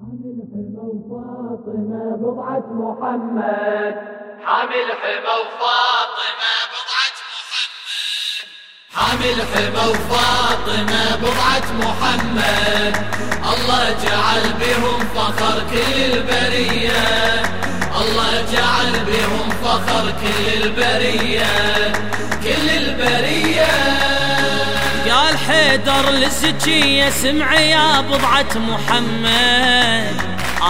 حامل حمى وفاطمة بضعة محمد. حامل حمى وفاطمة بضعة محمد. حامل حمى وفاطمة بضعة محمد. الله جعل بهم فخر كل البرية الله جعل بهم فخر كل البرية كل البرية حيدر للسجية سمع يا بضعة محمد.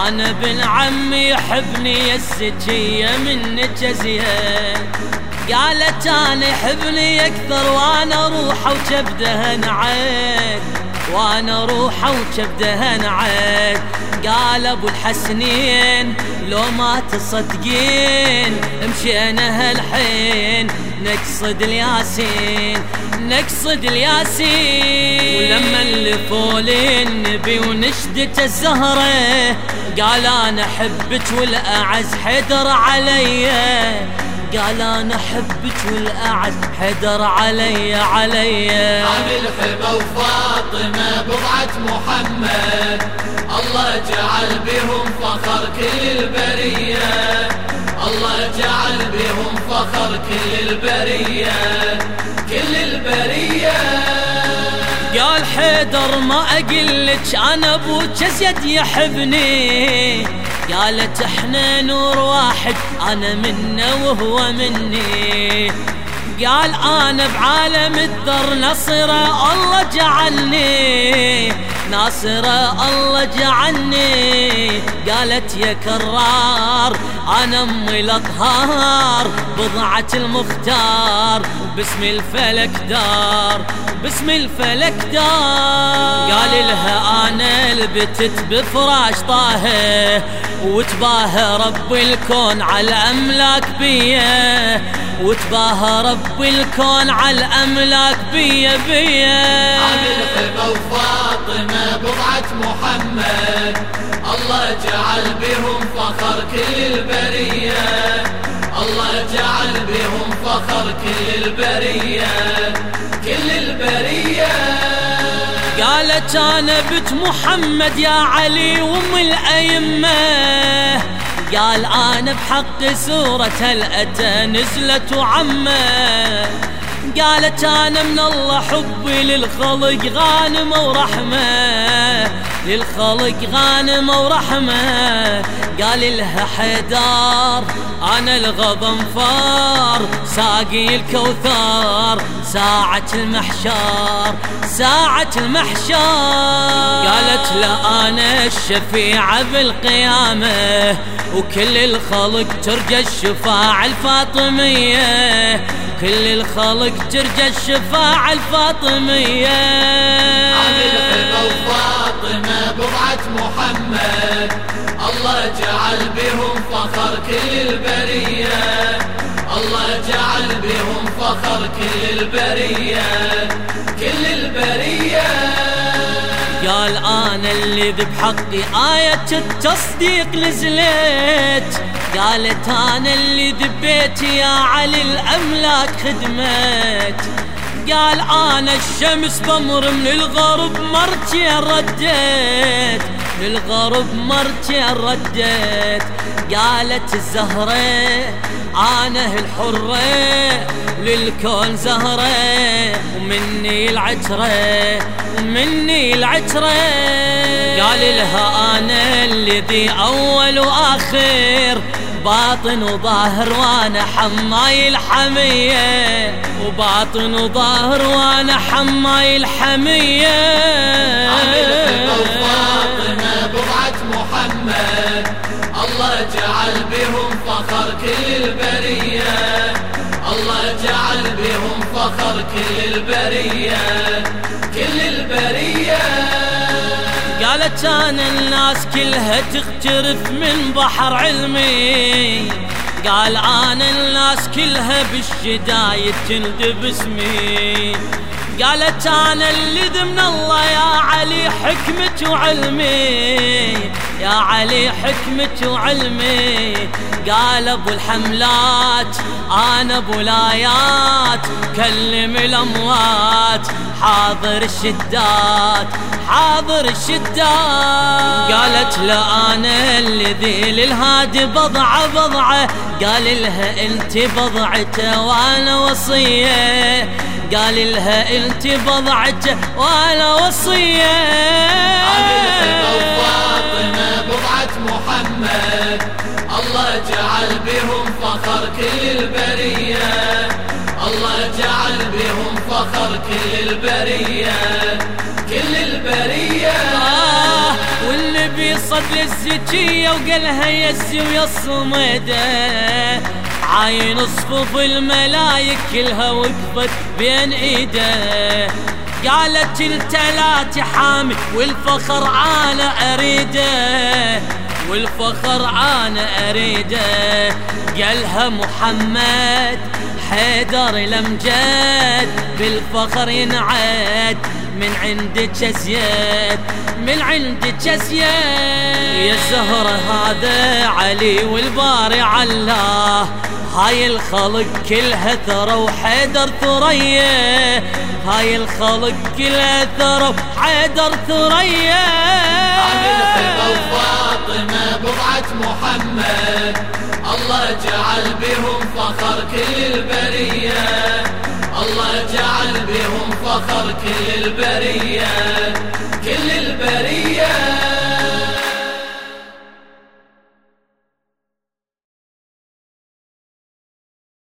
أنا ابن عمي يحبني يا السجية من جزيان قالت أنا يحبني أكثر وأنا روحه وكبده نعد وأنا روحه وكبده نعد. قال أبو الحسنين لو ما تصدقين مشينا هالحين. نقصد الياسين نقصد الياسين. ولما اللي النبي ونشدة الزهرة قال أنا أحبك والأعز حدر علي. قال أنا أحبك والأعز. حدر علي علي. عامل حبه وفاطمة بضعة محمد. الله جعل بهم فخر كل البريه الله جعل بهم فخر كل البريه كل البرية. قال حيدر ما أقلك أنا أبوك زيد يحبني قالت إحنا نور واحد أنا منه وهو مني. قال أنا بعالم الذر نصره الله جعلني. ناصرة الله جعلني. قالت يا كرار أنا أمي الأطهار. بضعة المختار باسم الفلك دار باسم الفلك دار. قال لها أنا لبتت بفراش طاهر وتباهى رب الكون على الاملاك بيه. وتباهى رب الكون على الاملاك بيه بيه. عامل حبه وفاطمه بضعة محمد. الله جعل بهم فخر كل البريه الله جعل بهم فخر كل البريه كل البرية. قالت أنا بنت محمد يا علي وأم الأئمة. قال أنا بحق سورة الأتى نزلت وعمه قالت أنا من الله حبي للخلق غانمه ورحمة للخلق غانمه ورحمة. قال لها حيدار أنا الغضم فار ساقي الكوثر ساعة المحشار ساعة المحشار. قالت لا أنا الشفيعة بالقيامة وكل الخلق ترجى الشفاعة الفاطمية. كل الخلق ترجى الشفاعة الفاطمية. عامل حبه وفاطمة بضعة محمد. الله جعل بهم فخر كل البرية. الله جعل بهم فخر كل البرية. كل البرية. قال أنا اللي بحقي آية التصديق نزلت. قالت أنا اللي ذبيت يا علي الأملاك خدمت. قال أنا الشمس بمر من الغرب مرتي رديت. للغرب مرتي رديت. قالت الزهرة أنا الحرة للكون زهرة ومني العترة ومني العترة قال لها أنا الذي أول وآخر باطن وظاهر وأنا حماي الحمية. وباطن وظاهر وأنا حماي الحمية. عامل محمد الله جعل بهم فخر كل البرية الله جعل بهم فخر كل البرية كل البرية. قالت أنا الناس كلها تخترف من بحر علمي. قال أنا الناس كلها بالشدايد تندب اسمي قالت أنا اللي ذمن الله يا علي حكمة وعلمي. علي حكمة وعلمي. قال أبو الحملات أنا أبو الآيات. كلم الأموات حاضر الشدات حاضر الشدات. قال قالت لا أنا الذي للهادي بضعة بضعة. قال لها أنت بضعته وأنا وصية. قال لها أنت بضعته وأنا وصية. محمد الله جعل بهم فخر كل البرية. الله جعل بهم فخر كل البرية. كل البرية. آه والنبي صد للزكية وقالها يسي ويصمده عاين صفوف الملايك كلها وقفت بين إيده. قالت انت لا تحامي والفخر أنا أريده. والفخر أنا أريده. قالها محمد حيدر الامجاد بالفخر ينعاد من عندك ازياد من عندك ازياد يا زهرة هذا علي والباري علاه. هاي الخلق كلها ثرى وحيدر ثريا. هاي الخلق كلها ثرى وحيدر ثريا. محمد. الله جعل بهم فخر كل البرية الله جعل بهم فخر كل البرية